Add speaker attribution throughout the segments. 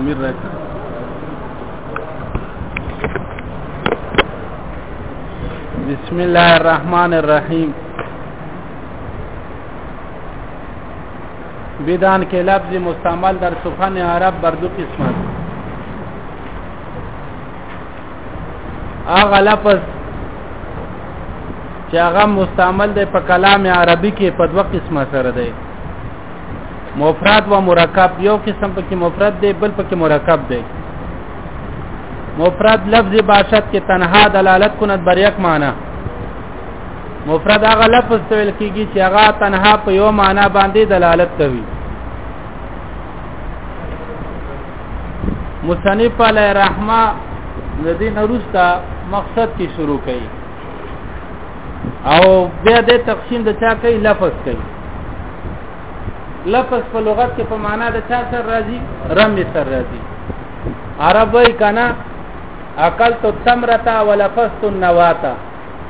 Speaker 1: امیر راکړه بسم الله الرحمن الرحیم بدان کې لفظ مستعمل در سخن عرب بر دو قسمت هغه لفظ چې هغه مستعمل دی په کلام عربي کې په دوه قسمه سره دی مفرد و مرکب یو قسم پکې مفرد دی بل پکې مرکب دی مفرد لفظ باشد کې تنها دلالت کند بر یک معنی مفرد هغه لفظ ته ویل کیږي چې هغه تنها په یو معنی باندې دلالت کوي مصنف علی رحمه د دې نورستا مقصد کې شروع کړي او بیا د تقسیم د چا کوي لفظ کوي لفظ په لغت کې په معنا د چا سر راځي رم سر راځي عربی کنا اکل تو تمرتا ولفظت النواتا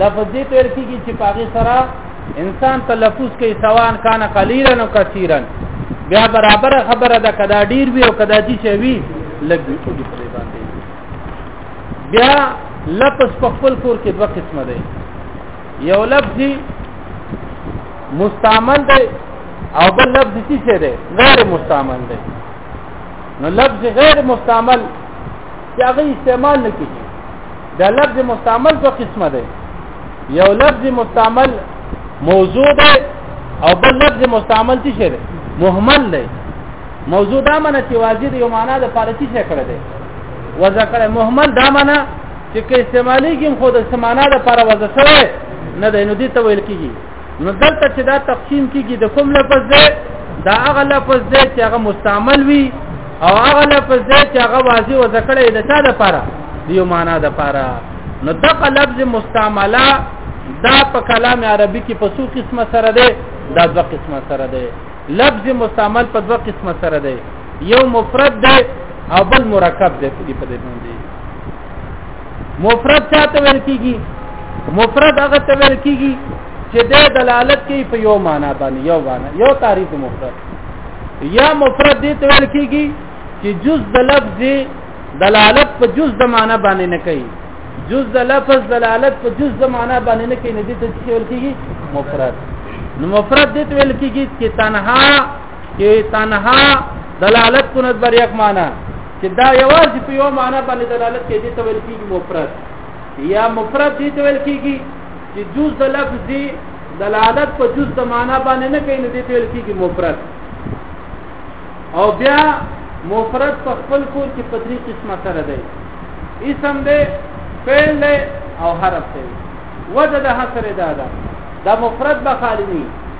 Speaker 1: لفظ دې تیر کیږي چې پاغه سره انسان تلفظ کوي سوان کان قلیلا او کثیرا بیا برابر خبره ده کدا ډیر وی او کدا چې وی لګ وی ټول په باندې بیا لفظ په خپل کور کې دوه قسمه ده یو لفظ مستعمل ده او بل لفظ څه ده غیر مستعمل ده نو لفظ غیر مستعمل چې هغه استعمال نه کیږي دا لفظ مستعمل دو قسمه ده یو لفظ مستعمل موضوع ده او بل لفظ مستعمل څه شي ده مهمل ده موضوع دا معنی چې واجب یو معنا د پاره څه شي کړی ده وذکر مهمل دا معنی چې کې استعمالي کې خو د سمانا د پاره وځه سره نه ده نو دي ته ویل کیږي نو دلته چې دا تقسیم کیږي د کوم لفظ دی دا هغه لفظ دی چې هغه مستعمل وي او هغه لفظ دی چې هغه واضح و ذکر د چا لپاره دیو معنا د لپاره نو دغه لفظ مستعمله دا په کلام عربي کې په څو قسمه سره دی دا دوه قسمه سره دی لفظ مستعمل په دوه قسمه سره دی یو مفرد دی او بل مرکب دی په دې باندې مفرد چاته ویل کیږي مفرد هغه ته ویل کیږي چې د دلالت کوي په یو معنا باندې یو معنا یو تعریف مفرد یا مفرد دې ته ویل کیږي چې جز د لفظ دلالت په جز د معنا باندې نه کوي جز د لفظ دلالت په جز د معنا باندې نه کوي دې ته څه ویل کیږي مفرد نو مفرد دې ته ویل کیږي چې تنها کې تنها دلالت کو نظر یک معنا چې دا یوازې په یو معنا باندې دلالت کوي ته ویل کېږي مفرد یا مفرد دې ته ویل کېږي چې جز د لفظ دی دلالت په جز د معنا باندې نه کوي نو دې ته ویل کېږي مفرد او بیا مفرد په خپل کور کې په درې قسمه سره دی اسم دی فعل دی او حرف دی وجه د حصر دا ده دا مفرد به خالی نه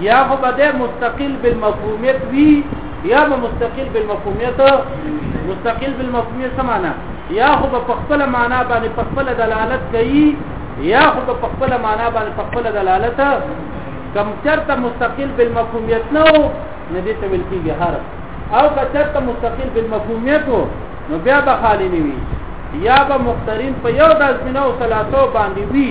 Speaker 1: یا خو به ده مستقل بالمفهومیت وی یا به مستقل بالمفهومیت مستقل بالمفهومیت سمانا یا خو به خپل معنا باندې خپل دلالت کوي یا خو به خپل معنا باندې خپل دلالت کم چرته مستقل بالمفهومیت نه و نه دې ته ملکیږي هر او که چرته مستقل بالمفهومیت و نو بیا به خالی نه وي یا به مخترین په یو داسمنه او ثلاثه باندې وي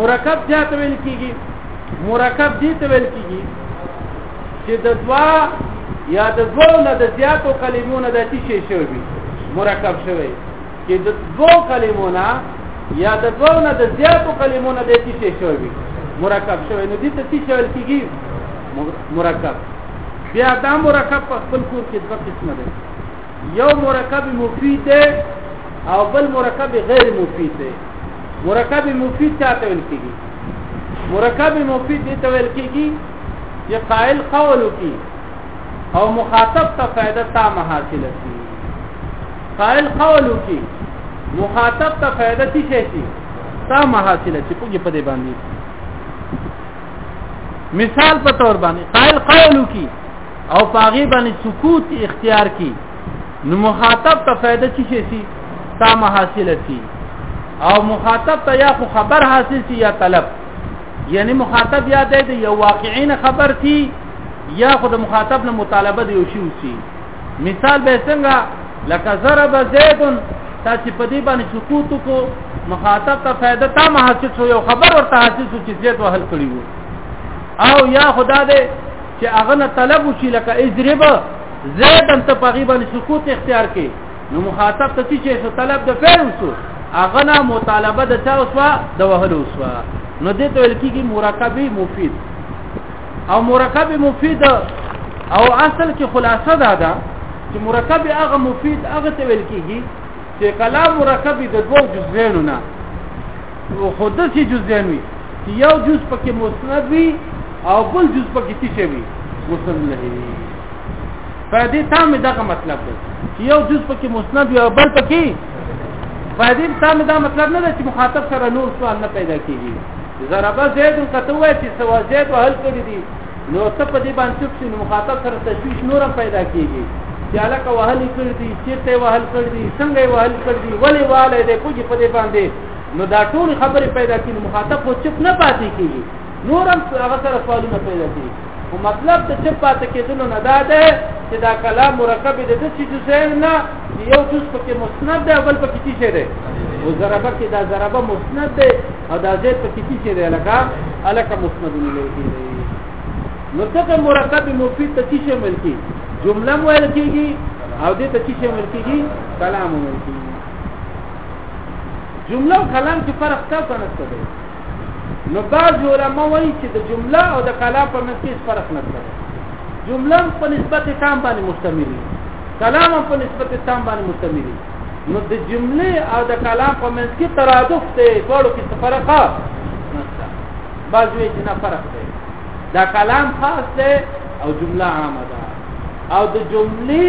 Speaker 1: مرکب څه ته ویل کیږي مرکب دې ته ویل کیږي چې د دوا یا د دوو نه د زیاتو کلمو نه د څه شي شوی مرکب شوی چې د دوو کلمو نه یا د دوو نه د زیاتو کلمو نه د څه شي شوی مرکب شوی نو دې ته څه ویل کیږي مرکب بیا دا مرکب په خپل کور کې دوه قسمه ده یو مرکب مفید دی او بل مرکب غیر مفید دی مرکب مفید چا ته ویل کیږي مرکب مفید دی ته ویل کیږي چې قائل قول وکي او مخاطب ته فائدہ تام حاصل شي قائل قول وکي مخاطب ته فائدہ شي شي تام حاصل شي په دې باندې مثال په تور باندې قائل قول وکي او پاغي باندې سکوت اختیار کی نو مخاطب ته فائدہ چی شي تا محاصل شي او مخاطب ته یا خو خبر حاصل شي یا طلب یعنی مخاطب یا د یو واقعین خبر شي یا خو د مخاطب نه مطالبه دی شي شي مثال به څنګه لکه ضرب زید تا چې په دې باندې سکوت کو مخاطب ته فائدہ تا محاصل شو یو خبر ورته حاصل شو چې زید وهل کړی وو او یا خدا دې چې هغه نه طلب وشي لکه اجرب زیدن ته تقریبا سکوت اختیار کړي نو مخاطب ته چې طلب د فعل وسو هغه نه مطالبه د چا وسو د وهلو وسو نو دې ته ویل کېږي مرکب مفید او مرکب مفید او اصل کې خلاصه ده دا چې مرکب هغه مفید هغه ته ویل کېږي چې کلام مرکب د دوه جزئینو نه او خود سي جزئن وي چې یو جز پکې مسند وي او بل جز پکې تشه وي مسند نه وي فائدې تام دغه مطلب دی چې یو جز پکې مسند وي او بل پکې فائدې تام دا مطلب نه دی چې مخاطب سره نور سوال نه پیدا کیږي ضربه زید قطوه چې سوا زید حل کړی دي نو ته په دې باندې چې نو مخاطب سره تشویش نور پیدا کیږي چې علاقه وهل کړی دي چې ته وهل کړی دي څنګه وهل کړی دي ولې والي دې کوجی په دې باندې نو دا ټول خبرې پیدا کړي مخاطب خو چپ نه پاتې کیږي نور هم هغه سره سوالونه پیدا کیږي او مطلب ته چپ پاتې کېدل نه دا ده چې دا کلام مرکب دي د چې جزئین نه یو جز پکې مسند دی بل پکې څه شی دی او ضربه کې دا ضربه مسند دی او دا زید پکې څه شی دی لکه الکه مسند نه لري نو څنګه مرکب مفید ته څه شی ملکی جمله ویل کیږي او دې ته څه شی ملکی کلام ملکی جمله او کلام کې فرق تاسو نه څه دی نو بعض علما وایي چې د جمله او د کلام په منځ کې فرق نه دی جمله په نسبت تام باندې مشتمل دی کلام په نسبت تام باندې مشتمل دی نو د جمله او د کلام په منځ کې ترادف دی ټول کې فرق نشته بعض وایي چې نه فرق دی دا کلام خاص دی او جمله عامه ده او د جملې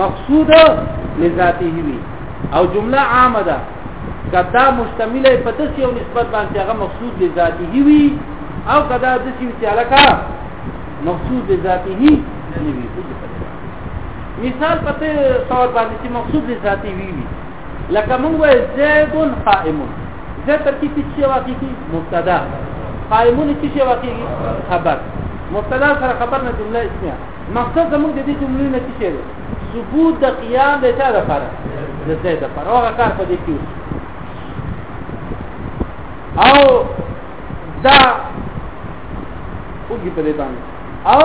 Speaker 1: مقصود لذاته وي او جمله عامه ده کدا مشتمله په داسې یو نسبت باندې هغه مقصود لذاته وي او کدا د څه چې علاقه مقصود لذاته نه وي مثال پته تور باندې چې مقصود لذاته وي لکه موږ وایو زید قائم زه ترکیب چې واقعي کی مبتدا قائمون چې شی واقعي خبر مبتدا سره خبر نه جمله اسمه مقصد زموږ د دې جملې نه څه دی ثبوت د قیام د چا لپاره د ځای لپاره هغه کار په دې کې او دا وګړي په دې باندې او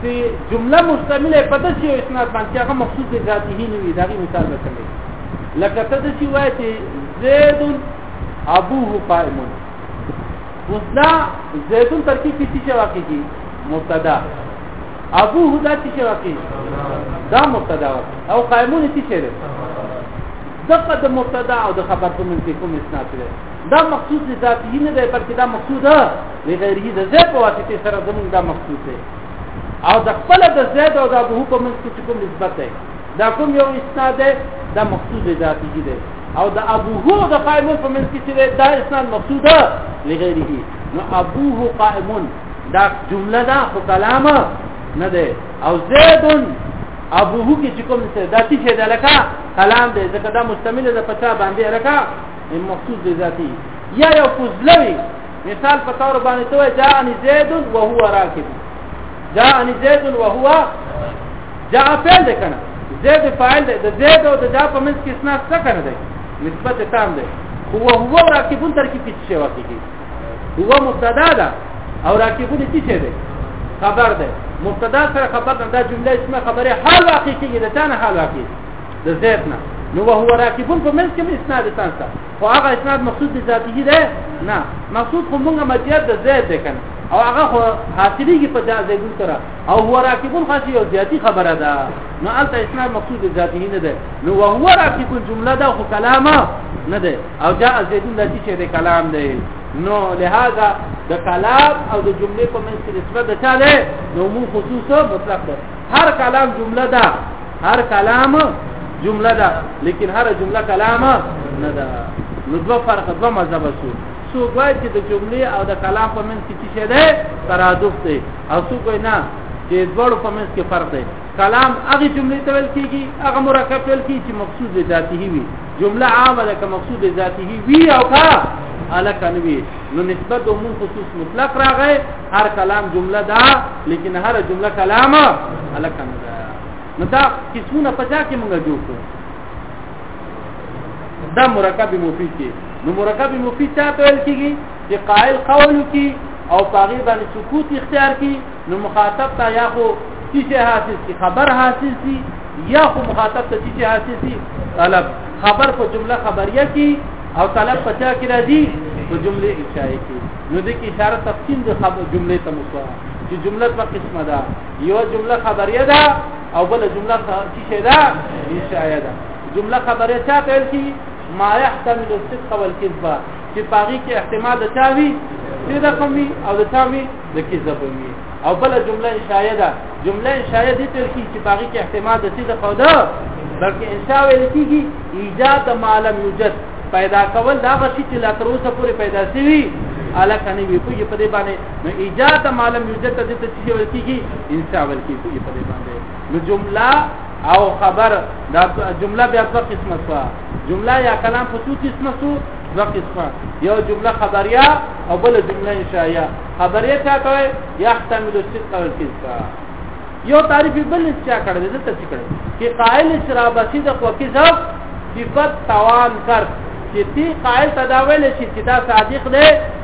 Speaker 1: چې جمله مشتمله په دې چې اسناد باندې هغه مخصوص دي ذاتي نه وي دا غي مثال ورکړي لکه ته چې وایې چې زید ابوه قائمون اوس دا زیدون ترکیب کې څه واقع کیږي مبتدا ابو هدا څه واقع کیږي دا مبتدا او قائمون څه شي دغه د مبتدا او د خبر په منځ کې کوم اسناد لري دا مقصود دی ذاتی نه دی بلکې دا مقصود دی لغیره د زید په واسطه سره زموږ دا مقصود دی او د خپل د زید او د ابو په منځ کې کوم نسبت دی دا کوم یو اسناد ده دا مقصود ذاتی ده او دا ابو هو دا قائمون په منځ کې چې دا اسناد مقصود ده لغیره نو ابو هو قائمون دا جمله ده خو کلام نه ده او زید ابو هو کې چې کوم څه دا چې ده لکه کلام ده ځکه دا مستمل ده په چا باندې لکه مقصود ذاتی یا یو فضلوی مثال په تور باندې ته جاءني زید وهو راکب جاءني زید وهو جاء فعل ده کنه زید فاعل ده زید او د جاء په منځ کې اسناد څه کنه ده نسبت تام ده هو هو راکبون تر کې پیچ شوی کیږي هو مبتدا ده او راکبون څه شي ده خبر ده مبتدا سره خبر ده دا جمله اسمه خبره حال واقع کیږي ده تنه حال واقع د زید نه نو وهو راکبون په منځ کې اسناد تام ده خو هغه اسناد مقصود د ذاتی ده نه مقصود خو موږ مدیت د زید ده کنه او هغه خو حاصلېږي په ځای زیدون سره او هو راکبون خاص یو ذاتی خبره ده نو الته اسناد مقصود ذاتی نه ده نو هو راکبون جمله ده خو کلامه نه ده او جاء زیدون د چې د کلام ده نو لهدا د کلام او د جملې په منځ کې نسبت ده چاله نو مو خصوصا مطلق ده هر کلام جمله ده هر کلام جمله ده لیکن هر جمله کلامه نه ده نو دوه فرق دوه مذهب شو څوک وایي چې د جملې او د کلام په منځ کې څه شی دی ترادف دی او څوک وایي نه چې دواړو په منځ کې فرق دی کلام هغه جملې ته ویل کېږي هغه مرکب ویل کېږي چې مقصود ذاتی وي جمله عامه ده که مقصود ذاتی وي او کا الک انوي نو نسبت د عموم خصوص مطلق راغی هر کلام جمله ده لیکن هر جمله کلام الک نه ده نو دا قسمونه په ځا کې موږ جوړ کړو دا مرکب مفید دی نو مرکب مفید چا ته ویل کیږي چې قائل قول کی او پاغي باندې سکوت اختیار کی نو مخاطب ته یا خو چې حاصل کی خبر حاصل کی یا خو مخاطب ته چې حاصل کی طلب خبر په جمله خبریه کی او طلب په چا کې راځي په جمله اشاره کی نو د کې اشاره تقسیم د خبر جمله ته مسوا چې جمله په قسمه ده یو جمله خبریه ده او بل جمله چې شي دا انشاء ده جمله خبره چا پیل کی ما يحتمل الصدق والكذب چې پاغي کې احتمال د چا وی صدق وی او د چا وی د کذب وی او بل جمله انشاء ده جمله انشاء دي تل کی چې پاغي کې احتمال د صدق او ده بلکې انشاء ویل کیږي ایجاد ما لم یوجد پیدا کول دا غشي چې لا تر اوسه پورې پیدا شوی الکه نه وی کوی په دې باندې نو ایجاد معلوم یوجد ته څه شي ورکیږي انشاء ورکیږي په دې باندې نو جمله او خبر دا جمله بیا څه قسمه شو جمله یا کلام په څو قسمه شو دو قسمه یو جمله خبریه او بل جمله انشائیه خبریه چا کوي یحتمل الصدق والكذب یو تعریف بل چا کړی دې ته څه کړی چې قائل شراب صدق او کذب صفت توان کر چې تی قائل تداول شي چې دا صادق دی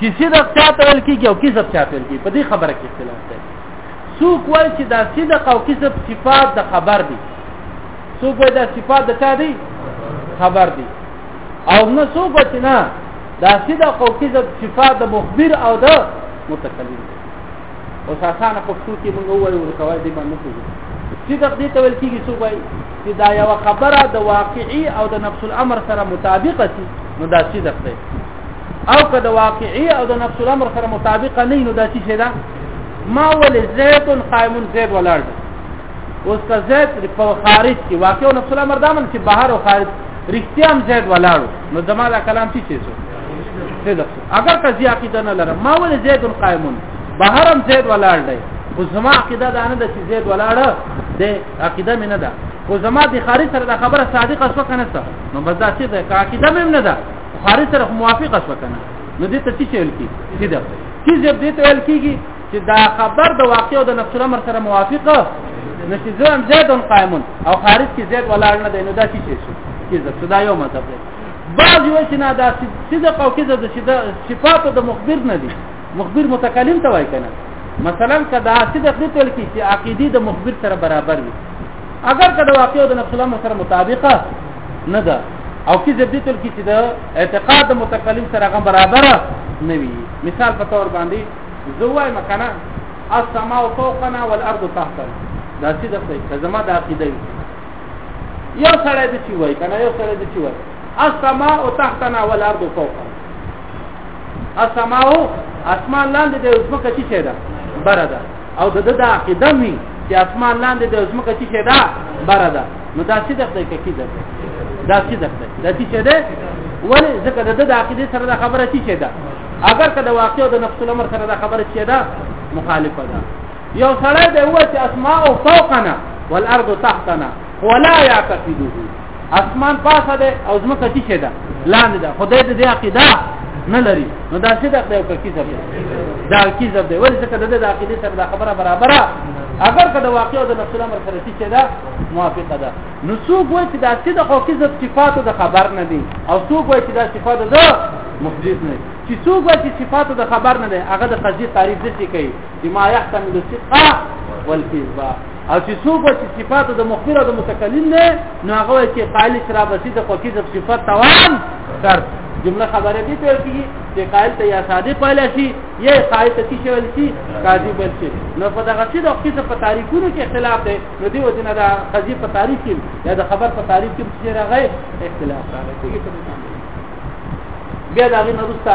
Speaker 1: کسی د چاته ویل کیږي او کسب چاته ویل کیږي په دې خبره کې اختلاف دی څوک وایي چې دا صدق او کسب صفات د خبر دي څوک وایي دا صفات د چا دي خبر دي او نه څوک وایي نه دا صدق او کسب صفات د مخبر او د متکلم او ساسانه پښتو کې موږ وایو ورکوای دې باندې کوي چې د دې تول کېږي څو وایي چې دا یو خبره د واقعي او د نفس الامر سره مطابقه شي نو دا څه ده او که د واقعي او د نفس الامر سره مطابقه نه نو دا څه ده ما ول زید قائم زید ولړ اوس که زید په خارج کې واقع او نفس الامر دامن چې بهر او خارج رښتیا هم زید ولړ نو زموږ کلام څه شي اگر ته زی عقیده نه لرم ما ول زید قائمون بهرم زید ولاړ دی خو زما عقیده دا نه ده چې زید ولاړ دی عقیده مې نه ده خو زما د خارج سره دا خبره صادقه شو کنه څه نو بس دا څه ده که عقیده مې نه ده خارج سره موافقه شو کنه نو دې ته څه ویل کی چې ده چې زید دې ته ویل کیږي چې دا خبر د واقع او د نفس الامر سره موافقه نشي زم زید قائمون او خارج کې زید ولاړ نه دی نو دا څه شي چې زه دا یو مطلب دی بعض وایي چې نه دا صدق او کذب چې دا صفات د مخبر نه دي مخبر متکلم ته وایي کنه مثلا کدا صدق دې تل کې چې عقيدي د مخبر سره برابر وي اگر کدا واقع د نفس الله سره مطابقه نه ده او کذب دې تل کې چې د اعتقاد د متکلم سره غو برابر نه وي مثال په تور باندې زوای مکانه السماء فوقنا والارض تحتنا دا صدق دی زما د عقيده یو سړی د چی وای کنه یو سړی د چی وای السماء تحتنا والارض فوقنا السماء اسمان لاندې د اسمکه چی شه ده بره ده او د د عقیده می چې اسمان لاندې د اسمکه چی شه ده بره ده نو دا څه دغه کې کی ده دا څه دغه دا څه شه ده ولی ځکه د د عقیده سره د خبره چی شه ده اگر که د واقع او د نفس الامر سره د خبره چی ده مخالفه ده یو سړی دی وای چې اسماء فوقنا والارض تحتنا ولا يعتقده اسمان پاسه ده او زمکه تیشه ده لاندې ده خدای دې عقیده نه لري نو دا څه ده یو کیسه ده دا کیسه ده ولې څه ده د عقیده سره دا خبره برابره اگر که د واقع او د نفس الامر سره چې ده موافقه ده نو څوک وایي چې دا څه د خو کیسه صفات د خبر نه دي او څوک وایي چې دا صفات ده محدث نه چې څوک وایي چې صفات د خبر نه ده هغه د قضیه تعریف دي کوي بما يحتمل الصدق والكذب او چې څوک چې صفات د مخبر او د متکلم نه نو هغه چې قائل شراب رسید خو کې د صفات توان تر جمله خبره دي ته کې چې قائل ته یا صادق ویل شي یا قائل ته چې ویل شي کاذب ویل شي نو په دغه څه د وخت په تاریخونو کې اختلاف دی نو دی وجنه د قضیه په تاریخ کې یا د خبر په تاریخ کې چې راغی اختلاف راغی بیا دا غي نرسته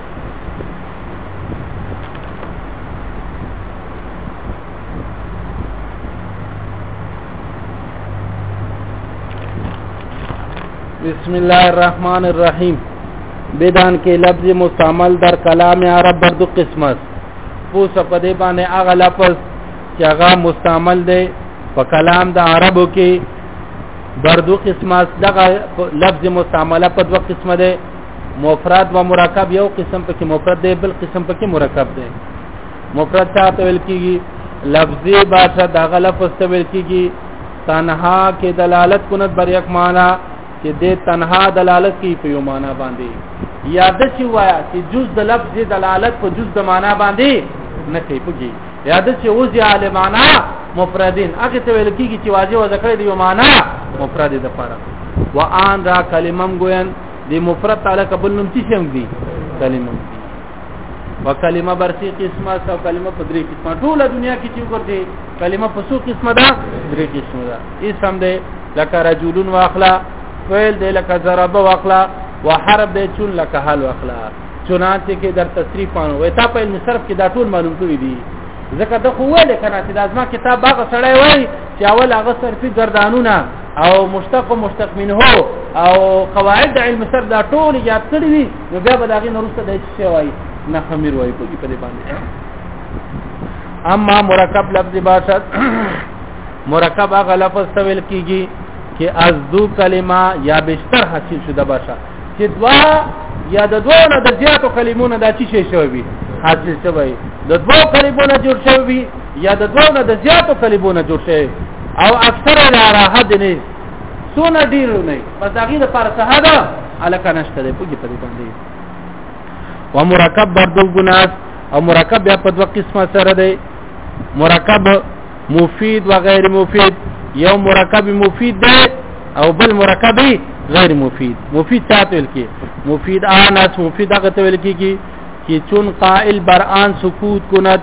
Speaker 1: بسم الله الرحمن الرحیم بدان کې لفظ مستعمل در کلام عرب بر دو قسم است پو سپدې باندې هغه لفظ چې هغه مستعمل دی په کلام د عربو کې بر دو قسم است دغه لفظ مستعمله په دو قسم دی مفرد و مرکب یو قسم پکې مفرد دی بل قسم پکې مرکب دی مفرد چاته ویل کیږي لفظي باشه دا غلفظ ته ویل کیږي تنها کې دلالت کونت بر یک معنا چې د تنها دلالت کوي په یو معنا باندې یاد شي وایا چې جز د لفظ دلالت په جز د معنا باندې نه کوي پږي یاد شي او ځي عالمانا مفردین هغه ته ویل کیږي چې واجب ذکر دی یو معنا مفرد د پاره وان را کلمم ګوین د مفرد تعالی قبل نوم څه شم دي کلمه وکلمه برسی قسمه او کلمه په درې قسمه ټول دنیا کې چې ورته کلمه په څو قسمه ده درې قسمه ده اسم ده لکه رجلون واخلا فعل ده لکه ضرب واخلا وحرب ده چون لکه حال واخلا چنانچه کې در تصریف پانو وې تا په علم صرف کې دا ټول معلوم کړی دي ځکه د خو ویل کنه چې د ازما کتاب هغه سړی وای چې اول هغه صرفي گردانونه او مشتق او مشتق منه او قواعد علم سر دا ټول یاد کړی وي نو بیا به دا غي نورسته د څه وای نه خمیر وای په دې په دې باندې اما مرکب لفظ باشد مرکب هغه لفظ تویل کیږي کې از دو کلمه یا بشتر حاصل شوه د باشا چې دوا یا د دوه نه د زیاتو کلمو نه د چی شي شوی وي حاصل شوی د دوه کلمو نه جوړ شوی یا د دوه نه د زیاتو کلمو نه جوړ شوی او اکثر لا راحت نه سونه ډیر نه بس هغه د پر صحابه الکه نشته دی پوجي په دې باندې و مرکب برد الجناس او مرکب بیا په دوه قسمه سره دی مرکب مفید و غیر مفید یو مرکب مفید دی او بل مرکب غیر مفید مفید چاته ویل کی مفید آنس مفید هغه ته ویل کی چې چون قائل بر آن سکوت کند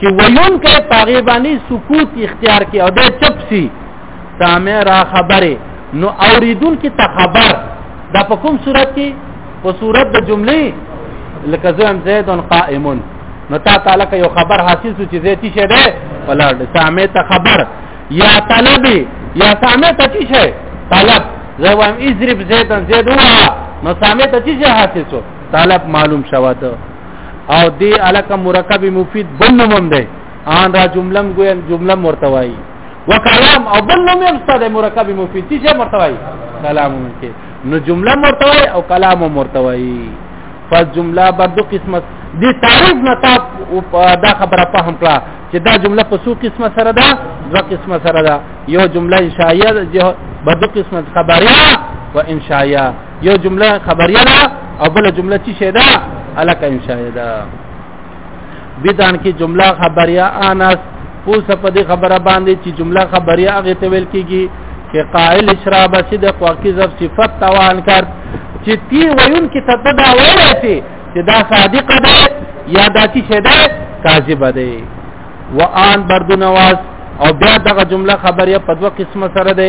Speaker 1: چې ویون کې پاغيبانی سکوت اختیار کې او د چپ سي سامع را خبره نو اوریدون کې ته خبر دا په کوم صورت کې په صورت د جملې لکه زم زید قائم نو تا تعالی کې یو خبر حاصل شو چې زیتی شه ده ولا سامع ته خبر یا طلب یا سامع ته چی شه طلب زه وایم اضرب زیدن زید هو نو سامع ته چی شه حاصل شو طلب معلوم شواته او دی الک مرکب مفید بل نوم دی ان را جملم ګو جمله مرتوی وکلام او بل نوم یې ستاد مرکب مفید چې مرتوی کلام کې نو جمله مرتوی او کلام مرتوی فالجمله برضو قسمت دي تعریف نه تا دا خبره فهم کړه چې دا جمله په څو قسمه سره ده دوه قسمه سره ده یو جمله انشائیه ده بدو قسمه خبریه و انشائیه یو جمله خبریه ده او بل جمله چی شه ده الک انشاء ده بدان کې جمله خبریه انس پوس په دې خبره باندې چې جمله خبریه هغه ته ویل کیږي چې قائل اشراب صدق وکذب صفت توان کړ چې تی ویون کې تتدا ورته چې دا صادق ده یا دا چې شه ده کاذب ده وان بردنواز او بیا دغه جمله خبریه په دوه قسمه سره ده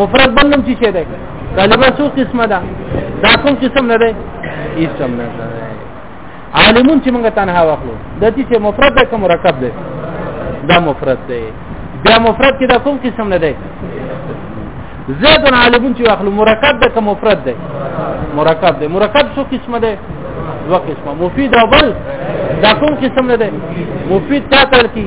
Speaker 1: مفرد بل نوم چې دی کلمه څو قسمه ده دا کوم قسم نه دی اسم نه دی عالمون چې موږ تنها واخلو د دې چې مفرد ده که مرکب ده دا مفرد ده دا مفرد کې دا کوم قسم نه دی زید عالمون چې واخلو مرکب ده که مفرد ده مرکب ده مرکب څو قسمه ده دو قسمه مفید او بل دا کوم قسم نه ده مفید تا تل کی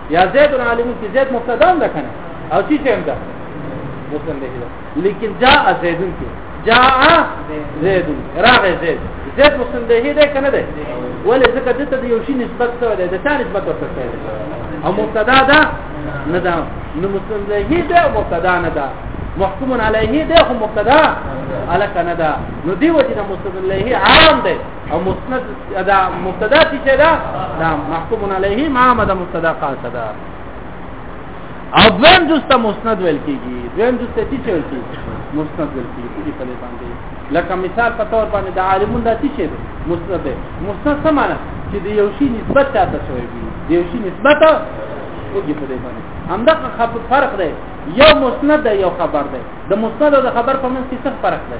Speaker 1: یا زید عالم کی زید مبتدا هم ده کنه او چی هم ده مفهم دی لیکن جاء زیدون کی جاء زیدون راغ زید زید مفهم دی ده کنه ده ولې ځکه دته د یو شی نسبت سره ده د تا نسبت ورته ده او مبتدا ده نه ده نو مفهم دی ده مبتدا نه ده محکوم علیه ده خو مبتدا الک نه ده نو دی وجه مفهم علیه عام ده او مسند دا مبتدا چې دا دا محکوم علیه ما ما دا مبتدا قاصد ده او دویم دوسته مسند ویل کیږي دویم دوسته چې ویل کیږي مسند ویل کیږي په دې باندې لکه مثال په تور باندې د عالمون د څه شي مسند ده مسند څه معنی چې د یو شی نسبت چاته شوی وي د یو شی نسبت وګړي په دې باندې همدا فرق دی یو مسند دی یو خبر دی د مسند او د خبر په منځ کې څه فرق دی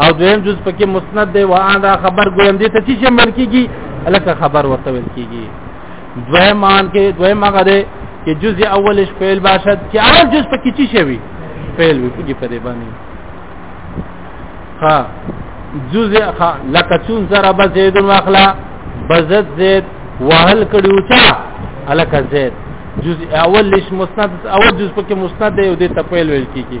Speaker 1: او دویم جز پکې مسند دی واه دا خبر ګویم دې ته چې مل کیږي الکه خبر ورته ویل کیږي دویم مان کې دویم هغه دی چې جز اول اش فعل باشد چې هر جز پکې چی شوی فعل وي پوجي په دې باندې ها جز لکه چون سره بزید واخلا بزد زید وهل کړي او چا الکه زید جز اول لش مسند اول جز پکې مسند دی او د تپیل ویل کیږي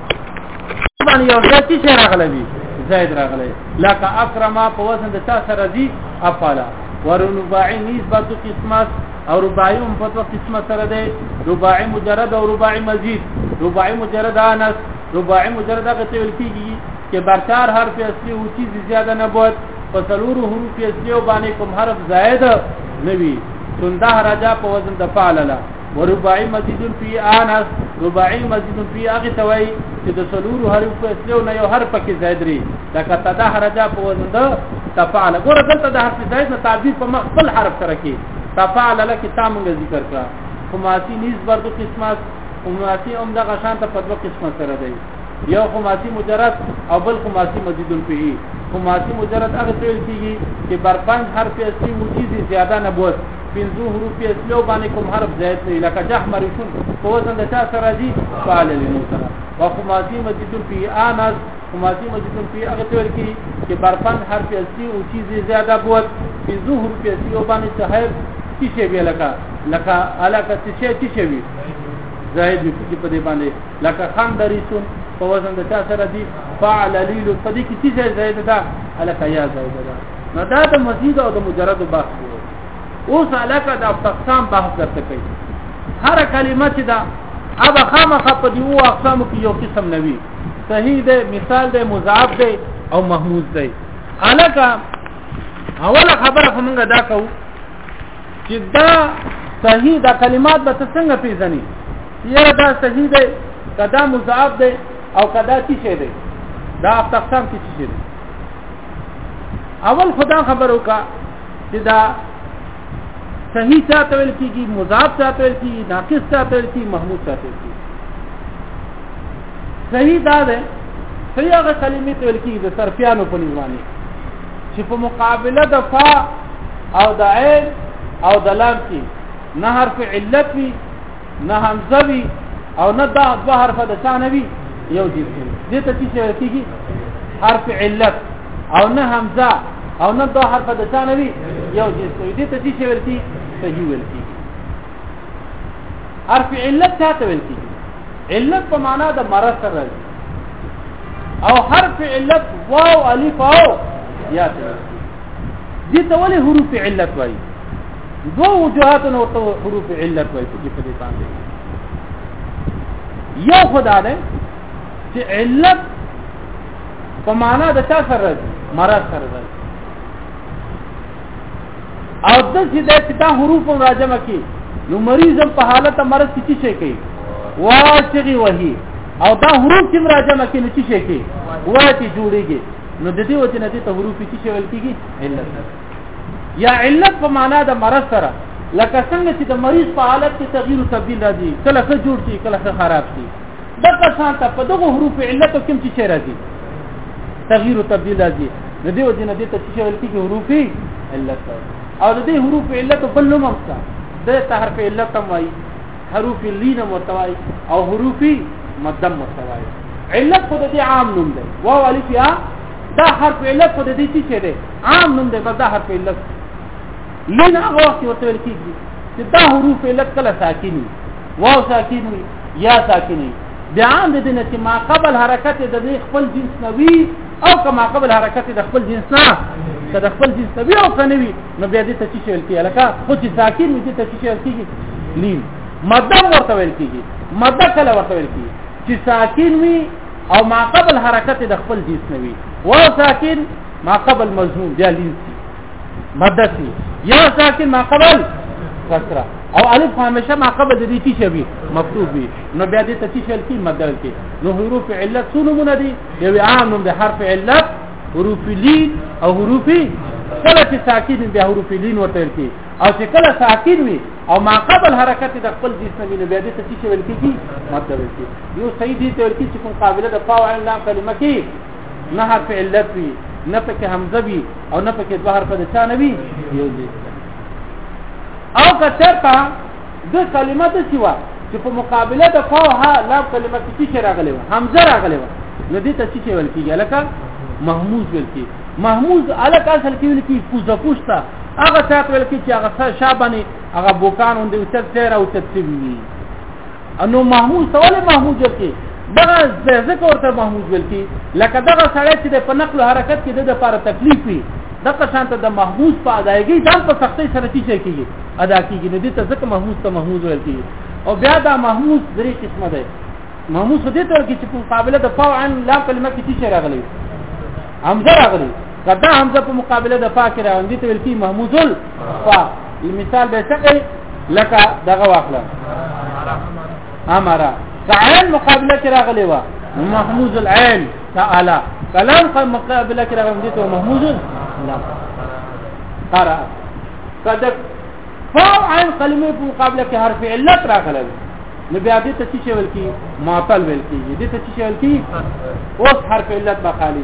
Speaker 1: باندې یو ځای چې راغلی وي زائد راغلی لکه اکرما په وزن د چا سره دی افعلا ورنباعی نسبت قسمت او رباعی هم په تو قسمت سره دی رباعی مجرد او رباعی مزید رباعی مجرد انس رباعی مجرد هغه ته ویل کیږي چې برچار حرف اصلي او چیز زیاده نه بود په څلور حروف اصلي او باندې کوم حرف زائد نه وي څنده راجا په وزن د فعل له ورباعي مسجد فی انس رباعي مسجد فی هغه توي چې د سلور حرف په اسلو نه یو حرف کې زائد لري دا کته د حرجا په وزن ده تفعل ګور دلته د حرف زائد نه تعبیر په خپل حرف سره کې تفعل لك تام ذکر کړه خماسي نس برضو قسمت خماسي هم د غشان ته په دوه قسمت سره دی یو خماسي مجرد او بل خماسي مزید فيه خماسي مجرد هغه څه کیږي چې بر پنځ حرف اصلي مجیز زیاده نه بوت پنځو حروفي اصلو باندې کوم حرف زائد نه لکه جحمر شون په وزن د چا سره راځي فعل لنو سره او خماسي مزیدون فی آنس خماسي مزیدون فی هغه تور کې چې برفن حرف اصلي او چیز زیاده بوت پنځو حروفي اصلو باندې صاحب کی شی وی لکه لکه علاقه څه شی کی شی وی زائد چې په دې باندې لکه خان دریسون په وزن د چا سره دی فعل لیل په دې کې چې زائد ده علاقه یا زائد ده نو دا د مزید او د مجرد بحث اوس علاقه د اقسام بحث درته کوي هر کلمه چې دا هغه خامخا په دې وو اقسامو کې یو قسم نوي صحیح ده مثال ده مضاعف ده او محموز ده علاقه اوله خبره خو موږ دا کوو چې دا صحیح دا کلمات به څنګه پیژني یره دا صحیح ده کدا مضاعف ده او کدا څه شي ده دا اقسام کې څه شي ده اول خدا خبرو کا چې دا صحیح چاته ویل کیږي مضاف چاته ویل کیږي ناقص چاته ویل کیږي محمود چاته ویل کیږي صحیح دا ده صحیح هغه کلمې ته ویل کیږي د صرفیانو په نیوانه چې په مقابله د فا او د عین او د لام کې نه حرف علت وي نه همزه وي او نه دا دوه حرفه د چا نه وي یو جیب کې دې ته چې ویل کېږي حرف علت او نه همزه او نه دا حرفه د چا نه وي یو جیب کې دې ته چې ویل کېږي صحیح ویل کېږي حرف علت چا ته ویل کېږي علت په معنا د مرض سره راځي او حرف علت واو الف او یا ته دي ته ولې حروف علت وایي دو وجوهات نو ته حروف علت وایي چې په دې باندې یو خدا ده چې علت په معنا د چا سره راځي مرض سره راځي او د چې د کتا حروف راجمه کی نو مریض په حالت مرض کې څه شي کوي واچغي وهي او دا حروف چې راجمه کی نو څه شي کوي واچي جوړيږي نو د دې وجه نه دې ته حروف څه شي ول کیږي علت یا علت په معنا د مرض سره لکه څنګه چې د مریض په حالت کې تغییر او تبديل راځي کله څه جوړ شي کله څه خراب شي د کسان ته په دغه حروف علت کې کوم څه راځي تغییر او تبديل راځي د دې وجه نه دې ته چې ویل کېږي حروف علت او د دې حروف علت په بل نوم څه د حرف علت هم وایي حروف لین متوای او حروف مدم متوای علت خود دې عام نوم دی واو الف یا دا حرف علت خود دې څه دی عام نوم دی دا حرف علت لن هغه وخت ورته ویل کیږي چې دا حروف علت کله ساکن وي واو ساکن وي یا ساکن وي بیا عام دي نه چې ما قبل حرکت د دې خپل جنس نه وي او کما قبل حرکت د خپل جنس نه که د خپل جنس نه وي او کنه وي نو بیا دې ته چې ویل کیږي لکه خو چې ساکن وي دې ته چې ویل کیږي لین مدم ورته ویل کیږي مدد کله ورته ویل کیږي چې ساکن وي او ما قبل حرکت د خپل جنس نه وي واو ساکن ما قبل مضمون بیا لین سی ماده سی یا ساکن ما قبل کسره او الف همیشه ما قبل د دې چې وي مکتوب وي نو بیا دې ته چې شل کې مدل کې نو حروف علت څو نمونه دي یو عام نوم د حرف علت حروف لین او حروف کله چې ساکن بیا حروف لین ورته کې او چې کله ساکن وي او ما قبل حرکت د خپل جسم نه بیا دې ته چې ویل کېږي مطلب کې یو صحیح دي ته ورکی چې کوم قابلیت د فاعل نام کلمه کې نه حرف علت وي نه پکې حمزه وي او نه پکې دوه حرف د چا نه وي یو دې او کچرتا د کلمه د سیوا چې په مقابله د فا ها لا کلمه کې څه راغلی و حمزه راغلی و نو دې ته څه ویل کیږي لکه محمود ویل کیږي محمود الک اصل کې ویل کیږي کوزه پوښتا هغه څه ویل کیږي چې هغه شابانه هغه بوکان اون دې وتر تیر او تکتیبي انو محمود سوال محمود ورکی دغه ځکه ورته محمود ورکی لکه دغه سړی چې په نقل او حرکت کې د لپاره تکلیف وي دغه شانته د محمود په ادایګي ځان په سختۍ سره چې کیږي ادا کیږي نو دې ته ځکه محمود ته محمود ورکی او بیا دا محمود درې قسمه ده محمود څه دې ته ورکی چې په مقابله د فاو عن لا کلمه کې چې راغلي حمزه راغلي کدا حمزه په مقابله د فاکر راغلي ته ورکی محمودل فا المثال به څنګه لکه دغه واخله امره فعل مقابله کې راغلی و محمود العين تعالی کلام په مقابله کې راغلی دی ته محمود لا قرأ قد فاو عن کلمې په مقابله کې حرف علت راغلی نو بیا دې ته څه ویل کی معطل ویل کیږي دې ته څه ویل کی اوس حرف علت بقالی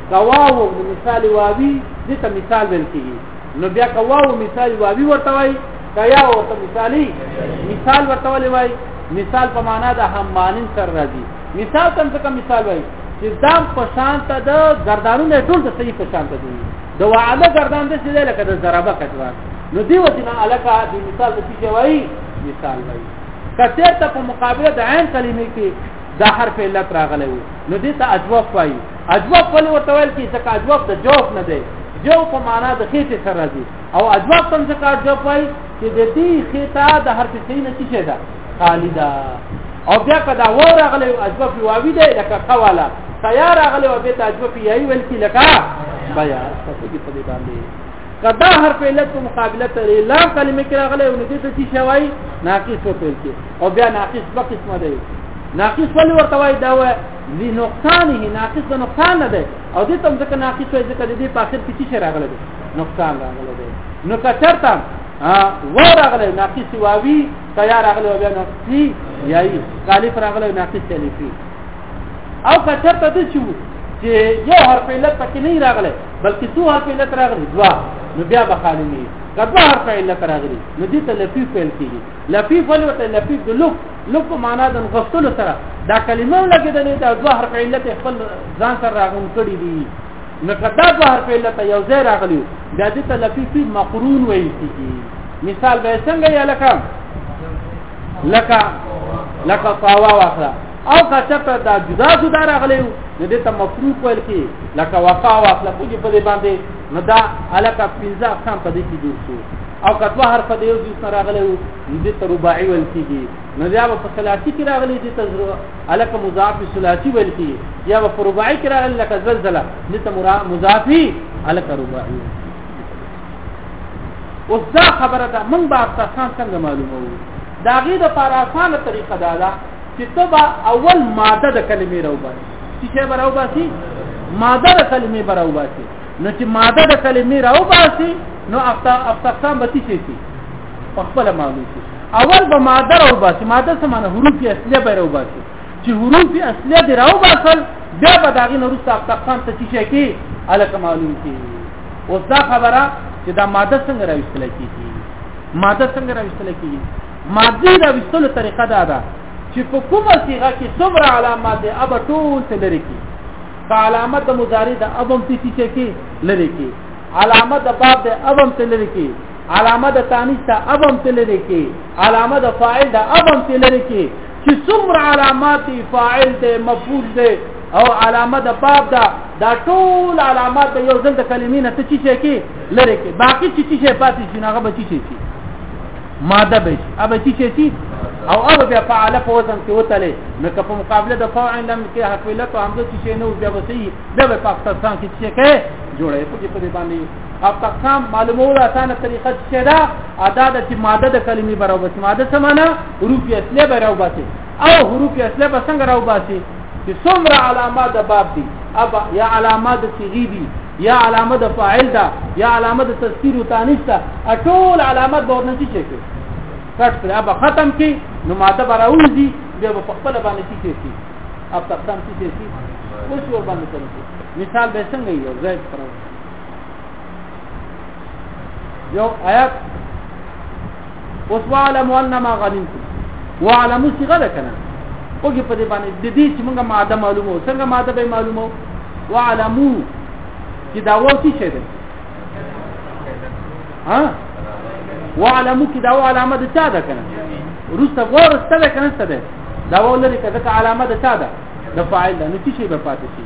Speaker 1: کواو د مثال واوی دې ته مثال ویل کیږي نو بیا کواو مثال واوی ورته وای کیا ورته مثالی مثال ورته وای مثال په معنا د همانین سر راځي مثال تم څه کوم مثال وای چې دام په شان ته د گردانونه ټول د صحیح په شان ته دي د وعده گردان د څه لکه د ضربه کټوا نو دی وجنا الکا د مثال د څه وای مثال وای کته ته په مقابله د عین کلمې کې دا حرف علت راغلی وو نو دې ته اجوف وایي اجواب ولې ورته ویل کېږي ځکه اجواب د جوف نه دی جو په معنا د خېټې سره راځي او اجواب هم ځکه اجواب وایي چې د دې خېټه د هر څه صحیح نه څه ده خالي ده او بیا که دا وور راغلی او اجواب یې واوي دی لکه قواله سیار راغلی او بیا ته اجواب یې یې ویل کېږي لکه بیا څه کې په دې باندې کدا هر په علت په مقابله ته لا کلمه کې راغلی او دې ته څه شوی ناقص وکړي او بیا ناقص په قسمه دی ناقص ولې ورته وایي دا وایي لنقصانه ناقص د نقصان نه دی او دې تم ځکه ناقص وي ځکه دې په اخر کې څه راغلی دی نقصان راغلی دی نو کچرته و راغلی ناقص واوی تیار راغلی او بیا ناقصي یایي غالب راغلی ناقص تلیفي او کچرته د چو چې یو حرف علت پکې نه راغلی بلکې څو حرف علت راغلی دوا نو بیا به خالي نه کبه حرف علت راغلی نو دې ته لفي فعل کیږي لفیف ولې ورته لفیف د لوف لوف په معنا د غفتلو سره دا کلمه لګېدلې دا دوه حرف علت خپل ځان سره راغون کړي دي نو کدا دوه حرف علت یو ځای راغلی دا د لفیف مقرون وایي کیږي مثال به څنګه یا لکه لکه لکه طاوا واخلا او کچته دا جدا جدا راغلی نو دې ته مفروض ویل کی لکه وقا واخلا په دې باندې نو دا علاقه پنځه اقسام په دې کې جوړ شو او کتوه حرف د یو جنس راغلی وو دې ته رباعي ویل کېږي نو بیا په ثلاثي کې راغلی دې ته الک مضاف ثلاثي ویل کېږي یا په رباعي کې راغلی لکه زلزلہ دې ته مضاف الک رباعي اوس دا خبره ده موږ به تاسو څنګه معلومو دا غي د پاراسانه طریقه ده چې تبا اول ماده د کلمې راوباسي چې به راوباسي ماده د کلمې به راوباسي نو چې ماده د کلمې راوباسي نو افتا افتقسام به تیسي شي په خپل معلوم شي اول به ماده راوباسي ماده څه معنی حروف اصلي به راوباسي چې حروف اصلي دی راوباسل بیا به داغه نو رسته افتقسام ته تیسي کی الک معلوم کی اوس دا خبره چې دا ماده څنګه راوستل کیږي ماده څنګه راوستل کیږي ماده راوستلو طریقه دا ده چې په کومه صيغه کې څومره علامات دي اب ټول څه لري کې په علامت د مضارع د ابم څه څه کې لري کې علامت د باب د ابم څه لري کې علامت د تانیث د ابم څه لري کې علامت د فاعل د ابم څه لري کې چې څومره علامات دي فاعل دي مفعول دي او علامه د باب دا دا ټول علامات یو ځل د کلمې نه څه چی شي کې لری کې باقی چی چی شي پاتې شي هغه به چی شي ماده به ابه چې چې سي او ابه بیا فعل په وزن کې وتلې نو که په مقابله د فاعل لم کې حفله او همزه چې نو بیا وسی د په پاکستان کې چې کې جوړې په دې په باندې او تقسام معلومول اسانه طریقه چې دا ادا د ماده د کلمې برابر ماده سمانه روپی اصلي برابر او حروف اصله به څنګه راو باسي چې څومره علامه د باب دي ابا یا علامه د صيغي دي یا علامه د فاعل ده یا علامه د تفسیر او تانیث ده ټول علامات به ورنه شي شي کټ کړه ابا ختم کی نو ماده براوځي بیا په خپل باندې شي شي اب تقسیم شي شي اوس ور باندې مثال به څنګه یو ځای پرو یو آیات اوس وعلم انما غنیمت وعلم صيغه ده کنه اوګه په دې باندې د دې چې موږ ماده معلومه څنګه ماده به معلومه وعلمو چې دا وتی شه ده ها وعلمو کې دا علامه ده چا ده کنه روسته غور ستله کنه ستله دا ولري کده علامه ده چا ده د فاعل نه چې شي به پاتې شي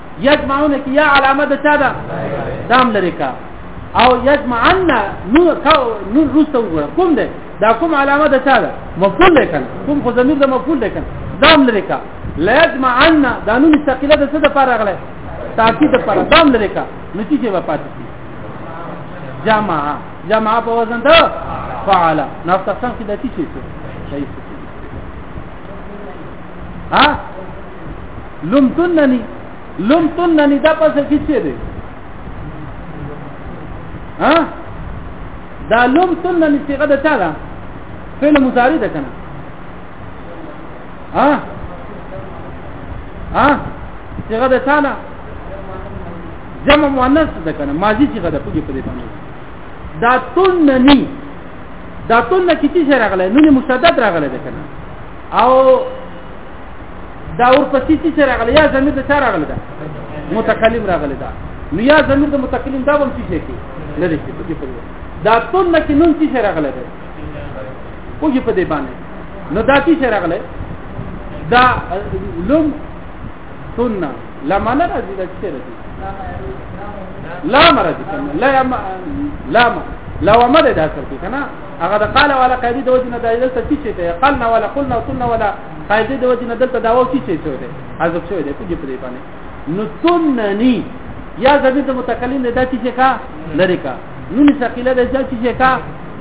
Speaker 1: یجمعون کی یا علامه د چا ده دام لري کا او یجمعن نو کو نو روسته وګوره کوم ده دا کوم علامه ده چا ده مفعول ده کنه کوم خو ضمیر ده مفعول ده کنه دام لري کا لا یجمعن دا نو مستقله ده څه ده پر اغله تاکید پر دام لري کا نو چې به پاتې جمع جمع په وزن ده فعل نو تاسو څنګه د چی شي ها لمتنني لمتنني دا پس کې څه دی ها دا لمتنني صيغه ده تعالی فعل مضارع ده کنه ها ها صيغه ده تعالی جمع مؤنث ده کنه ماضي صيغه ده پوجي په دې باندې دا تنني دا تنني کې څه راغله نو مشدد راغله ده کنه او دا اور پسې چې راغلی یا زمير د چا راغلی دا متکلم راغلی دا نو یا زمير د متکلم دا هم څه شي نه دي چې په دې دا تون کې نون څه راغلی دی کوجه په دې باندې نو دا څه راغلی دا لوم سنه لما نه راځي دا څه راځي لا مرض لا ما لا ما لا ما ده اصل کې کنه هغه د قال ولا قاعده د وجنه د دلته څه شي ده قالنا ولا قلنا قلنا ولا قاعده د وجنه دلته دا و څه شي شو ده حذف شو ده په دې باندې نو تنني یا زمي د متکلم د داتي څخه لری کا نون ثقيله د داتي څخه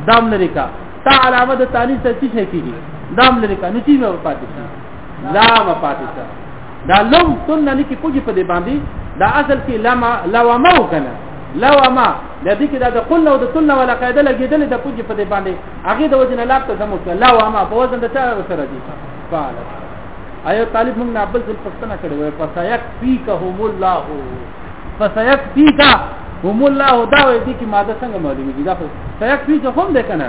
Speaker 1: دام لری کا تا علامه د تاني څه شي کیږي دام لری کا نو چې په پاتې شي لا ما پاتې شي دا لم سنه لکه کوجی په دې باندې دا اصل کې لما لو ما وکنه لو ما د دې کې دا د قل او د تل ولا قاعده لګیدل د کوجی په دې باندې هغه د وزن لاب ته زمو کړه لو ما په وزن د چا سره دي قال ايو طالب موږ نه بل څه پښتنه کړو وي فسيك فيك هم الله فسيك فيك هم الله دا وې دي کې ماده څنګه معلومه دي دا فسيك فيك هم ده کنه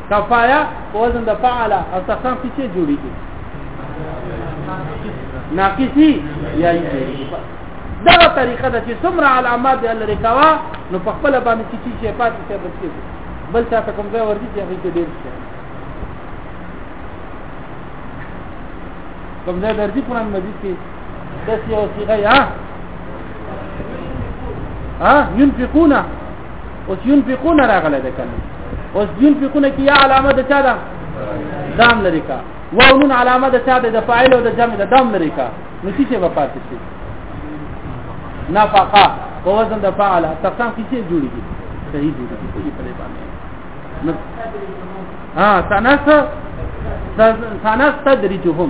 Speaker 1: کفایا په وزن د فعل او تقام کې څه جوړیږي ناقصي یا یې دا طریقه ده چې څومره علامات د الله رکوا نو په خپل باندې چې چې پاتې څه بچي بل څه ته کوم ځای ورځي چې هغه ډیر شي کوم ځای درځي قرآن مجید کې داسې یو صيغه یا ها ينفقونه اوس ينفقون راغله ده کنه اوس ينفقون کی یا علامه ده چا ده دام لري کا واو نون علامه ده چا ده د فاعل او د جمع ده دام لري کا نو څه به پاتې شي نفقه په وزن د فعل تقسیم کیسه جوړیږي صحیح جوړیږي په دې پرې باندې ها سنس سنس تدریجهم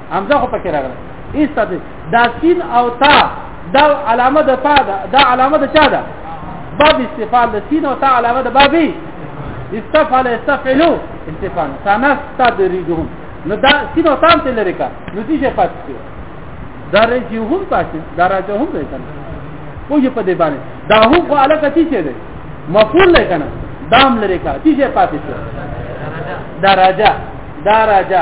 Speaker 1: همزه خو پکې راغله ایسته ده دا سین او تا دا علامه د تا ده دا علامه د چا ده باب استفال د سین او تا علامه د بابي استفعل استفعلوا استفعال سنستدرجهم نو دا سین او تام ته لري کا نو دې شي پاتې شي دا رجی هم پاتې دا راځه هم دی کنه او یې په دې باندې دا هم خو علاقه څه شي دی مفعول نه کنه دام لري کا څه شي پاتې شي دا راځه دا راځه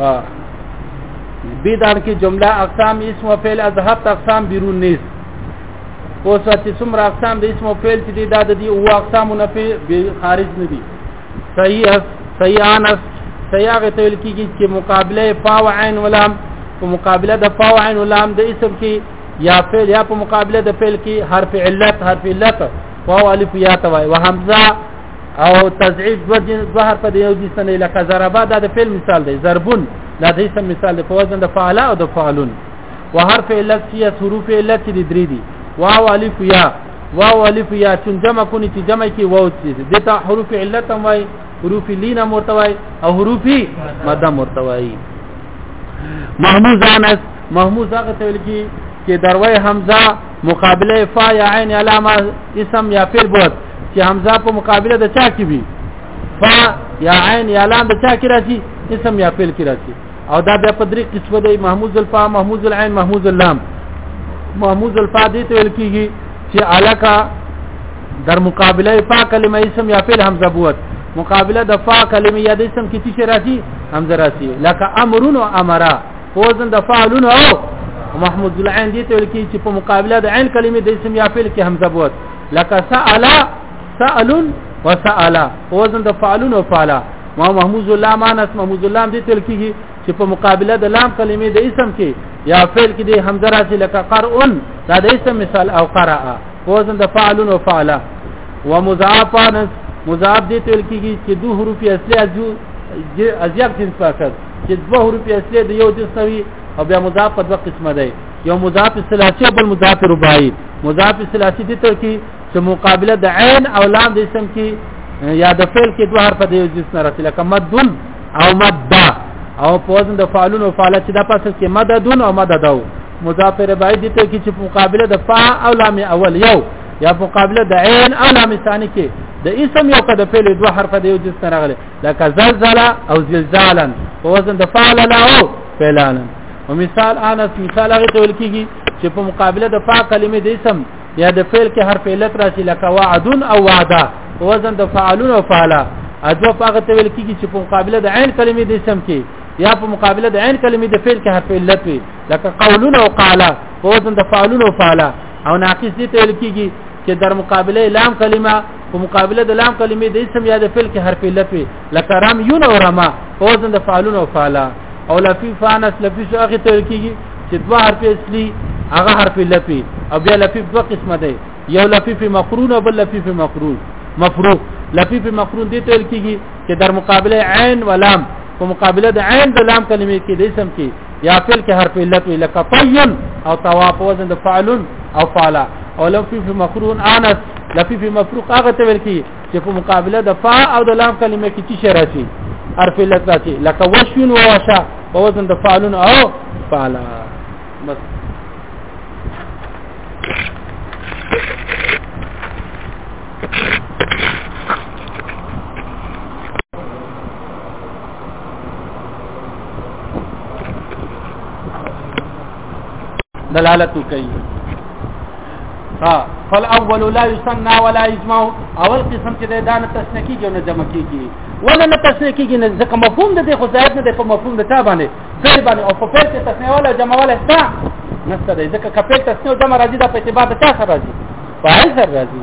Speaker 1: ها بدر کې جمله اقسام اسم او فعل اذهب اقسام بیرون نیس اوس چې څومره اقسام د اسم او فعل چې دی دا د دې او اقسام نه په خارج نه دي صحیح صحیح انس صحیح هغه تل کېږي چې مقابله فا او عین ولام په مقابله د فا او عین ولام د اسم کې یا فعل یا په مقابله د فعل کې حرف علت حرف علت فا او الف یا توای او حمزه او تضعیف دو جن دو حرف د یو جنس نه لکه ضربه دا د فعل مثال دی ضربون دا د اسم مثال دی په وزن د فعل او د فعلون وحرف علت چې حروف علت چې درې دي واو الف یا واو الف یا چې جمع کونی چې جمع کې واو چې دته حروف علت هم وای حروف لین هم ورته وای او حروف مد هم ورته وای محمود انس محمود هغه ته ویل کی چې دروي حمزه مقابله فا یا عین علامه اسم یا فعل بود چې حمزه په مقابله د چا کې وي فا یا عین یا لام د چا کې راځي اسم یا فعل کې راځي او دا بیا په درې قسمه دی محمود الفا محمود العين محمود اللام محمود الفا دې ته ویل کیږي چې علاقه در مقابله فا کلمه اسم یا فعل حمزه بوت مقابله د فا کلمه یا د اسم کې څه راځي حمزه راځي لکه امرون او امرا وزن د فعلون او محمود العين دي ته لکه چې په مقابله د عین کلمې د اسم یا فعل کې همزه بوت لکه سأل سأل وسأل وزن د فعلون او فعل ما محمود الله مان اسم محمود الله دي ته لکه چې په مقابله د لام کلمې د اسم کې یا فعل کې د همزه راځي لکه قرء دا د اسم مثال او قرأ وزن د فعلون او فعل ومضاعفان مضاعف دي ته لکه چې دوه حروف اصلي ازيو ازيق جنس پاکت چې دوه حروف اصلي د یو جنس وي او بیا مضاف په دوه قسمه دی یو مضاف ثلاثي او بل مضاف رباعي مضاف ثلاثي دي تر کې چې مقابله د عین او لام د اسم کې یا د فعل کې دوه حرف د یو جنس نه راځي لکه مدن او مدا او په وزن د فعلون او فعلت چې د پاسه کې مددون او مددو مضاف رباعي دي تر کې چې مقابله د فا او لام اول یو یا مقابله د عین او لام ثاني کې د اسم یو کده فعل دوه حرف د یو جنس نه راغلي لکه زلزله او زلزالا په وزن د فعل لاو فعلانا او مثال انس مثال هغه ته ویل کیږي چې په مقابله د فا کلمې د اسم یا د فعل کې حرف علت راشي لکه وعد او وعده په وزن د فعلون او فعلا اځو هغه ته ویل کیږي چې په مقابله د عین کلمې د اسم کې یا په مقابله د عین کلمې د فعل کې حرف علت وي لکه قولون او قالا په وزن د فعلون او فعلا او ناقص دي ته ویل کیږي چې در مقابله لام کلمه په مقابله د لام کلمې د اسم یا د فعل کې حرف علت وي لکه رم یون او رما په وزن د فعلون او فعلا او لفی فانس لفی شو هغه تل کېږي چې دوه حرف اصلي هغه حرف علت وي او بیا لفی دوه قسمه دی یو لفی په مقرون او بل لفی په مقرون مفروق لفی په مقرون دی تل کېږي چې در مقابله عین و لام په مقابله د عین د لام کلمې کې د اسم کې یا فعل کې حرف علت وی لکه فیل او توا په وزن د فعل او فعلا او لم فی فی مخرون انس لفی فی مفروق هغه ته ویل کی چې په مقابله د فا او د لام کلمه کې چې راشي حرف علت راشي لکه وشون و وشا په وزن د فعل او فعلا بس Thank you. دلالت کوي ها فالاول لا يسنى ولا يجمع اول قسم چې دا نه تسنکی کې نه جمع کیږي ولا نه تسنکی کې نه ځکه مفهوم د دې خو ځایت نه د په مفهوم د تا باندې ځای باندې او په پیر کې تسنی ولا جمع ولا تا نشته ځکه کپیل تسنی او جمع راځي د په اعتبار د تا سره راځي فاعل سره راځي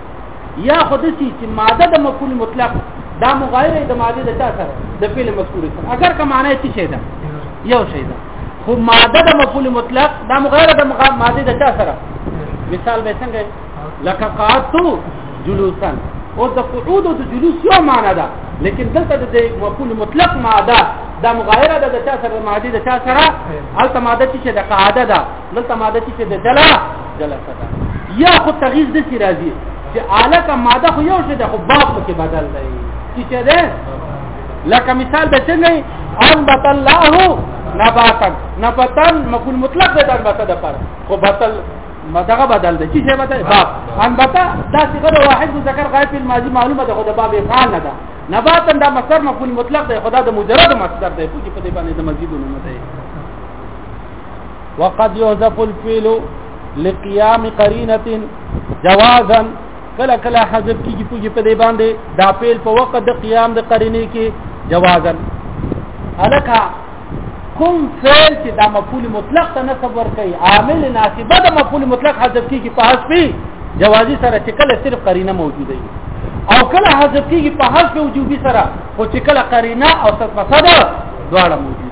Speaker 1: یا خود سي چې ماده د مفعول مطلق دا مغایر د ماده د چا سره د فعل مذکور سره اگر که معنی څه شي دا یو شي دا خو ماده د مفعول مطلق دا مغایر د ماده د چا سره مثال به څنګه لکه قاتو جلوسن او د قعود او د جلوس یو معنی ده لیکن دلته د مفعول مطلق ماده دا مغایر ده د چا سره ماده د چا سره البته ماده چې د قاعده ده دلته ماده چې د جلا جلسه ده یا خو تغییر د سی راځي چې الک ماده خو یو شی ده خو باب پکې بدل دی چې څه ده لکه مثال د څه نه انبت الله نباتا نباتا مقول مطلق ده انبتا ده پر خو بطل مدغه بدل ده چې څه بدل باب انبتا دا صيغه واحد ذکر غایب الماضي معلومه ده خو د باب افعال نه ده نباتا دا مصدر مقول مطلق ده خدا د مجرد مصدر ده چې په دې باندې د مزید نه ده وقد يهدف الفعل لقيام قرينه جوازا کله کله حذف کیږي پوجي په دې باندې دا فعل په وخت د قیام د قرینه کې جوازا الکه کوم فعل چې دا مفعول مطلق ته نسب ورکړي عامل ناسبه د مفعول مطلق حذف کیږي په حذف جوازي سره چې کله صرف قرینه موجوده وي او کله حذف کیږي په حذف وجوبي سره خو چې کله قرینه او صد فساد دواړه موجود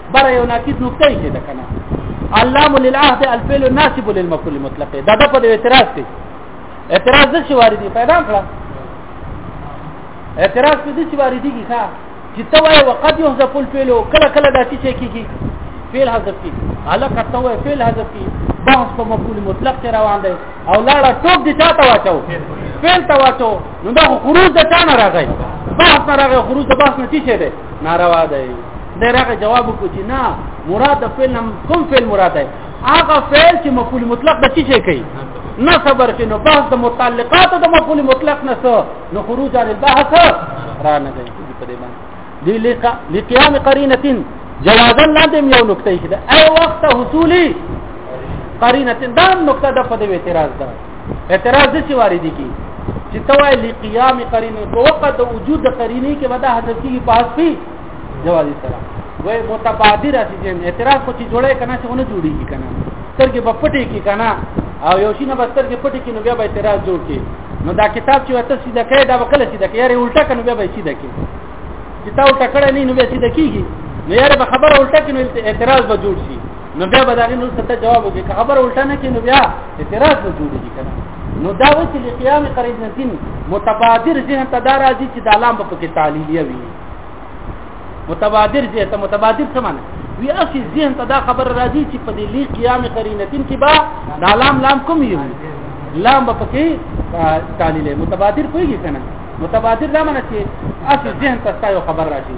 Speaker 1: بر یو ناقص نقطه یې ده کنه علام للعهد الفعل الناسب للمفعول المطلق دا د په اعتراض کې اعتراض د شي واردی پیدا کړه اعتراض په دې چې واردی کې ښا چې ته وایې وقد يحذف الفعل کله کله دا چې کېږي فعل حذف کی اله کته وایې فعل حذف کی بحث په مفعول مطلق کې روان دی او لاړه ټوب دي چاته واچو فعل ته واچو نو دا خروج د چانه راغی بحث نه راغی خروج د بحث نه څه دی ناروا دی دا راغه جواب کو چې نه مراد فعل نم کوم فعل مراد دی هغه فعل چې مفعول مطلق د چی شي کوي نه صبر کې نو بحث د متعلقات د مفعول مطلق نه سو نو خروج عن البحث را نه دی په دې باندې دی لقا لقيام قرينه جوازا لازم یو نقطه شي دا اي وخت حصولي قرينه دا نقطه د په دې اعتراض ده اعتراض دسی واردی کی چې توای لقیام قرینه په وقت وجود قرینه کې ودا حذف کیږي پاس پی جوازی سره وای متبادر اسی جن اعتراض کو چې جوړه کنه چې ونه جوړیږي کنه سترګې په پټې کې کنه او یو شي نه بستر کې پټې کې نو بیا به اعتراض جوړ کې نو دا کتاب چې وته سیده کې دا وکړه سیده کې یاره الټا کنه بیا به سیده کې چې تا الټا کړه نه نو بیا سیده کیږي نو یاره به خبره الټا کې نو اعتراض به جوړ شي نو بیا به دا غي نو څه جواب وکړي خبر الټا نه کې نو بیا اعتراض نه جوړیږي کنه نو دا و چې لقیام قریب نسین متبادر ذهن ته دا راځي چې د لام په کې تعلیلیه وي متبادر ذهن ته متبادر څه معنی وی اسی ذهن ته دا خبر راځي چې په دې لقیام قریب نسین کې با دا لام لام کوم یو لام په کې تعلیلیه متبادر کوي کنه متبادر دا معنی چې اسی ذهن ته یو خبر راځي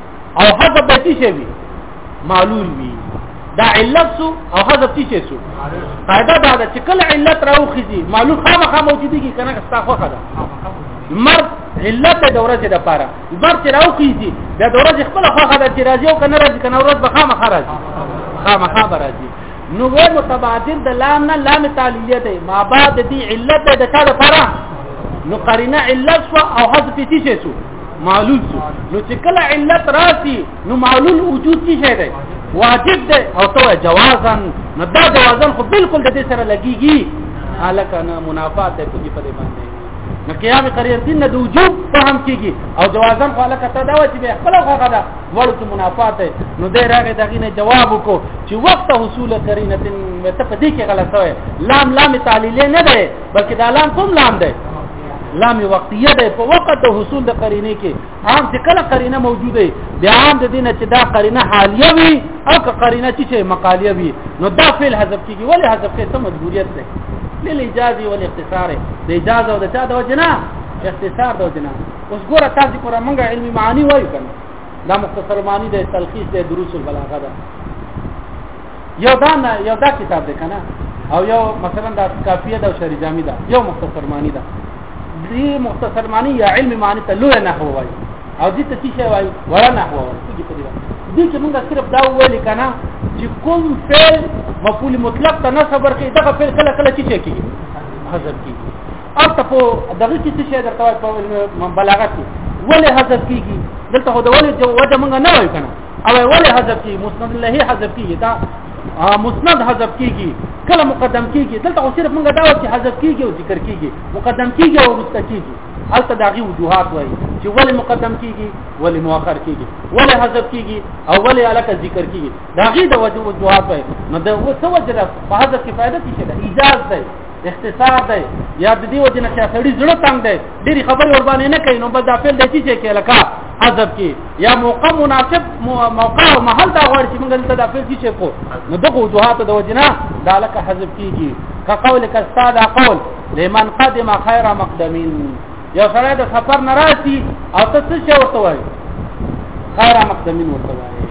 Speaker 1: او حذف به څه وي معلول وي دا علت سو او حذف څه سو قاعده دا ده چې کله علت راوخیږي معلول خامخا موجودي کی کنه ستا خوخه ده مرد علت د ورځې د پاره مرد چې راوخیږي د ورځې خپل خوخه ده چې راځي او کنه راځي کنه ورځ به خامخا راځي خامخا راځي نو و متبادل د لام نه لام تعلیلیه ده ما بعد دې علت د چا لپاره نو قرینه علت او حذف څه سو معلول سو نو چې کله علت راسي نو معلول وجود څه شي دی واجب دی او تو جوازا نو دا جوازا خو بالکل د دې سره لګيږي الکه نه منافات ته کوي په دې باندې نو قیام قریر دین نه د وجوب فهم کیږي او جوازا خو الکه ته دا و چې خپل هغه دا ورڅ منافات نو دې راغې دغې نه جواب وکړو چې وخت حصول قرینه ته په دې کې غلطه لام لام تعلیل نه ده بلکې دا لام کوم لام ده لام وقتیه ده په وخت د حصول د قرینه کې عام چې کله قرینه موجوده وي بیا عام د دینه چې دا قرینه حالیه وي او که قرینه چې مقالیه وي نو دا فعل حذف کیږي ولی حذف کې څه مجبوریت ده لیل اجازه ول اختصار د اجازه او د چا د وجنه اختصار د وجنه اوس ګوره تاسو پر منګه علمي معنی وایو کنه دا مختصر معنی د تلخیص د دروس البلاغه ده یو دا نه یو دا کتاب دی کنه او یو مثلا دا کافیه دا شری جامع دا یو مختصر معنی دا دی مختصر معنی یا علم معنی ته لوی نه هوای او دې ته څه وای ولا نه هوای څه دې پدې دې چې موږ صرف دا ویل کنه چې کوم فعل مفعول مطلق ته نه صبر کې دا فعل کله کله چې کېږي حذف کېږي او ته په دغه کې څه شی درته په بلاغت کې ولې حذف کېږي دلته هو د ولې وجه موږ نه وای کنه او ولې حذف کی مسند له حذف کی دا مسند حذف کیږي کله مقدم کیږي دلته خو صرف موږ دا و چې حذف کیږي او ذکر کیږي مقدم کیږي او وروسته کیږي هلته دا غي وجوهات وایي چې ولې مقدم کیږي ولې مؤخر کیږي ولې حذف کیږي او ولې الکه ذکر کیږي دا غي د وجوهات وایي نو دا څه وجه ده په حذف کې فائدہ څه ده اجازه ده اختصار دی یا د دې وجه نه چې سړی زړه تنگ دی ډېری خبرې ور باندې نه کوي نو بس دا فعل دی چې کې لکه حذف کی یا موقع مناسب موقع او محل دا غواړي چې موږ دلته د خپل کیسه کو نو دغه وجوهات د وجنا دا لکه حذف کیږي که قول ک استاد قول لمن قدم خیر مقدمین یو سره د سفر ناراضي او ته څه شی ورته وایي خیر مقدمین ورته وایي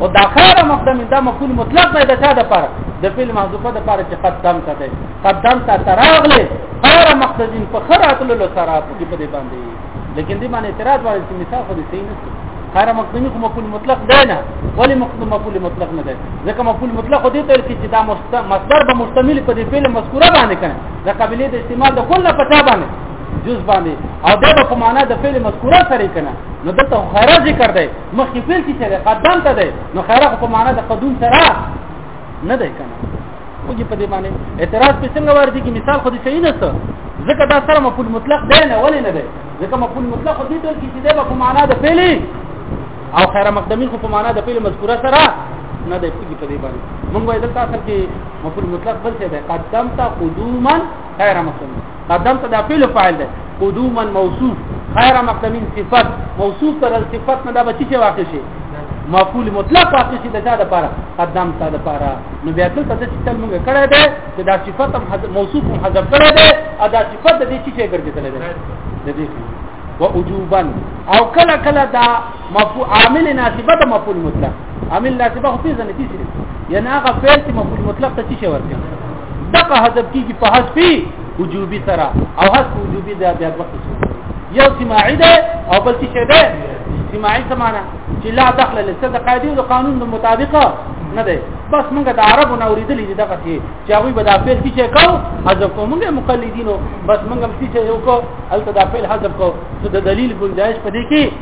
Speaker 1: او دا خیر مقدمین دا مفعول مطلق نه ده چا د پر د فعل محذوفه د پر چې قدم ته ده قدم ته تراغله خیر مقدمین په خراتلو سره په دې باندې لیکن دې باندې اعتراض وایي چې مثال خو دې صحیح نه دی خیر مقدمی خو مفعول مطلق دی نه ولی مقدم مفعول مطلق نه دی ځکه مفعول مطلق خو دې ته ویل چې دا مصدر به مشتمل په دې فعل مذکوره باندې کنه د قابلیت استعمال د کله پتا باندې جز باندې او دا په معنا د فعل مذکوره سره کنه نو دته خیر ذکر دی مخکې فعل چې قدم ته دی نو خیر په معنا د قدوم سره نه دی کنه وګي په دې باندې اعتراض په څنګه ورته کې مثال خو دې صحیح نه څه ځکه دا سره مفعول مطلق دی نه ولې نه دی ځکه مفعول مطلق خو دې ټول کې چې دا په معنا د فعل او خیر مقدمین خو په معنا د فعل مذکوره سره نه دی پوری په دې باندې موږ وایو دلته اصل کې مفعول مطلق بل څه دی قدمت قدوما خیر مقدمین قدم ته د فعل فاعل ده قدوما موصوف خیر مقدمین صفت موصوف تر صفت نه دا بچی چې واقع شي مفعول مطلق واقع شي د چا د پاره قدم ته د پاره نو بیا ته څه چې تل موږ کړه ده چې دا صفت هم موصوف هم حذف کړه ده او دا صفت د دې چې څه ګرځیدل ده د دې و وجوبا او کله کله دا مفعول عامل ناسبه د مفعول مطلق عامل ناسبه خو پیژنې دي سره یعنی هغه فعل چې مفعول مطلق ته څه ورته دغه حذف کیږي په حذف وجوبي سره او حذف وجوبي د بیا وخت یو سماعي ده او بل څه ده سماعي سمانه چې لا دخل لسه د قاعده او قانون د مطابقه نه ده بس موږ د عربو نه اوریدلې دي دغه چې چې هغه به دا فعل چې کو حذف کو موږ مقلدینو بس موږ هم چې یو کو الته دا فعل حذف کو څه د دلیل ګنجائش پدې کې